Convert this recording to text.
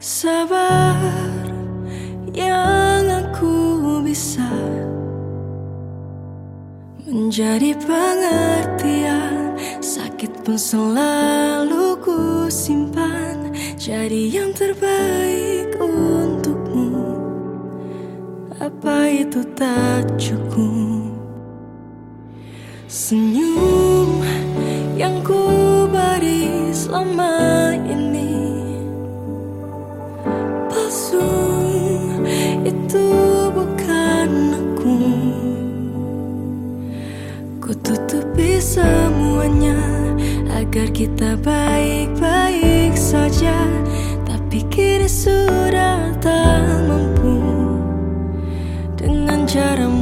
Sabar yang aku bisa Menjadi pengertian. Sakit pun selalu ku simpan Jadi yang terbaik untukmu. Apa itu tak cukup? Senyum Ku tutupi semuanya Agar kita baik-baik saja. Tapi kini sudah tak mampu Dengan caramu